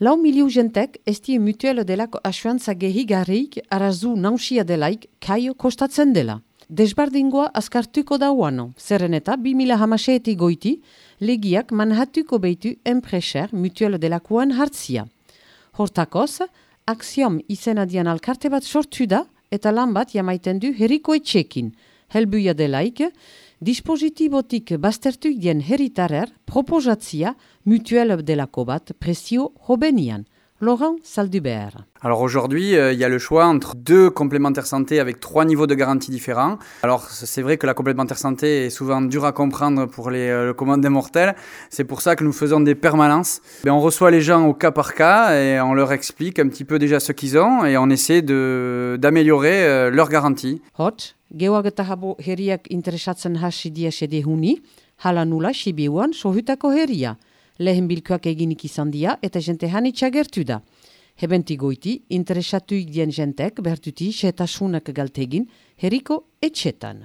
Lau miliu jentek ez die mutuelo delako asuantza gehigarrik arazu nausia delaik kaio kostatzen dela. Desbardingoa askartuko da uano, zerren eta 2000 hamaseeti goiti, legiak manhatuko behitu enpreser mutuelo delakoan hartzia. Hortakoz, aksiom izena dian alkarte bat sortu da eta lan bat jamaiten du herriko etxekin. Helbuia delaik, dispositibotik bastertuk dien herritarer proposatzia mutuel delako bat presio hobenian. Laurent Saldubert. Alors aujourd'hui, euh, il y a le choix entre deux complémentaires santé avec trois niveaux de garantie différents. Alors c'est vrai que la complémentaire santé est souvent dure à comprendre pour les euh, le commun des mortels. C'est pour ça que nous faisons des permanences. Mais on reçoit les gens au cas par cas et on leur explique un petit peu déjà ce qu'ils ont et on essaie de d'améliorer euh, leur garantie. Hot, geoagetahabo heriak interesatzen hasi dia sede huni, hala nula sibiuan sohutako heria. Lehen bilkoak eginik izan dia eta jente hanitsa gertu da. Hebenti goiti, interesatuik dien jentek bertuti setasunak galtegin heriko etxetan.